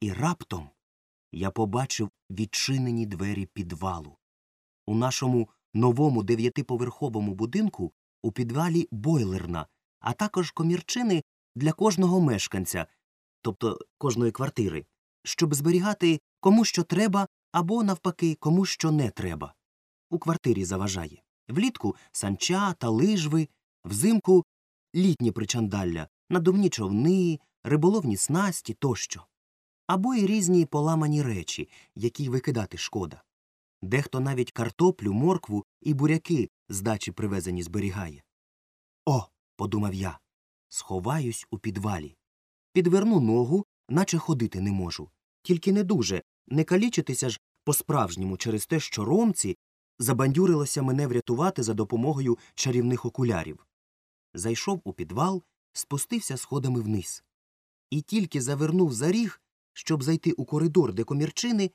І раптом я побачив відчинені двері підвалу. У нашому новому дев'ятиповерховому будинку у підвалі бойлерна, а також комірчини для кожного мешканця, тобто кожної квартири, щоб зберігати кому що треба або, навпаки, кому що не треба. У квартирі заважає. Влітку санча та лижви, взимку літні причандалля, надувні човни, риболовні снасті тощо. Або й різні поламані речі, які викидати шкода. Дехто навіть картоплю, моркву і буряки з дачі привезені зберігає. О, подумав я, сховаюсь у підвалі. Підверну ногу, наче ходити не можу. Тільки не дуже, не калічитися ж по-справжньому через те, що ромці забандюрилося мене врятувати за допомогою чарівних окулярів. Зайшов у підвал, спустився сходами вниз. І тільки завернув за ріг, щоб зайти у коридор, де комірчини,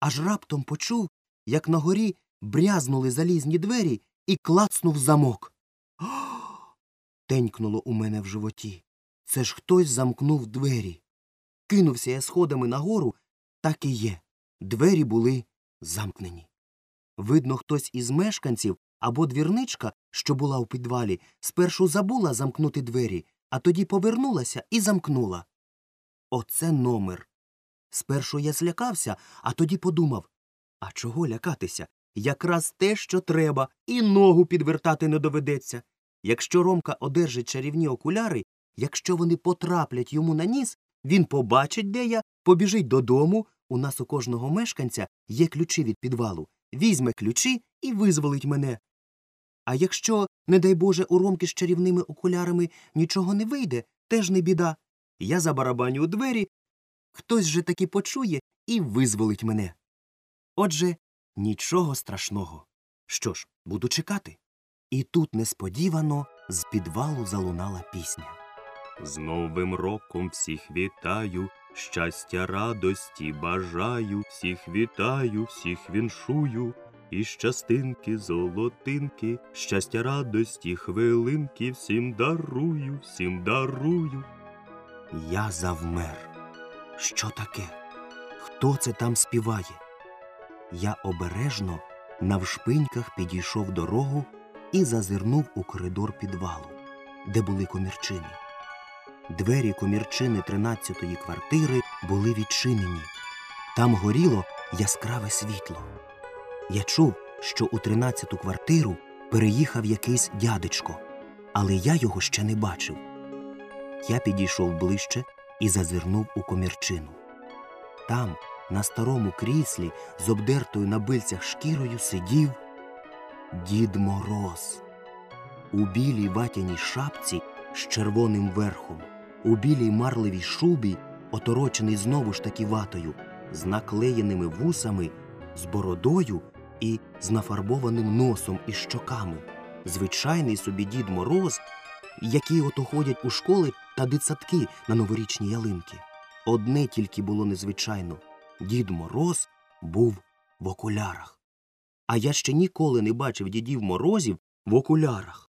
аж раптом почув, як на горі брязнули залізні двері і клацнув замок. Тенькнуло у мене в животі. Це ж хтось замкнув двері. Кинувся я сходами нагору, так і є. Двері були замкнені. Видно, хтось із мешканців або двірничка, що була у підвалі, спершу забула замкнути двері, а тоді повернулася і замкнула. Оце номер. Спершу я злякався, а тоді подумав а чого лякатися? Якраз те, що треба, і ногу підвертати не доведеться. Якщо Ромка одержить чарівні окуляри, якщо вони потраплять йому на ніс, він побачить, де я, побіжить додому. У нас у кожного мешканця є ключі від підвалу, візьме ключі і визволить мене. А якщо, не дай Боже, у Ромки з чарівними окулярами нічого не вийде, теж не біда. Я забарабаню у двері, хтось же таки почує і визволить мене. Отже, нічого страшного. Що ж, буду чекати. І тут несподівано з підвалу залунала пісня. З Новим роком всіх вітаю, щастя, радості бажаю, всіх вітаю, всіх віншую, і щастинки, золотинки, щастя, радості, хвилинки, всім дарую, всім дарую. Я завмер. Що таке? Хто це там співає? Я обережно навшпиньках підійшов дорогу і зазирнув у коридор підвалу, де були комірчини. Двері комірчини тринадцятої квартири були відчинені. Там горіло яскраве світло. Я чув, що у тринадцяту квартиру переїхав якийсь дядечко, але я його ще не бачив. Я підійшов ближче і зазирнув у комірчину. Там, на старому кріслі, з обдертою на бильцях шкірою, сидів Дід Мороз. У білій ватяній шапці з червоним верхом, у білій марливій шубі, оторочений знову ж таки ватою, з наклеєними вусами, з бородою і з нафарбованим носом і щоками. Звичайний собі Дід Мороз, які ото ходять у школи та дитсадки на новорічні ялинки. Одне тільки було незвичайно Дід Мороз був в окулярах. А я ще ніколи не бачив дідів морозів в окулярах.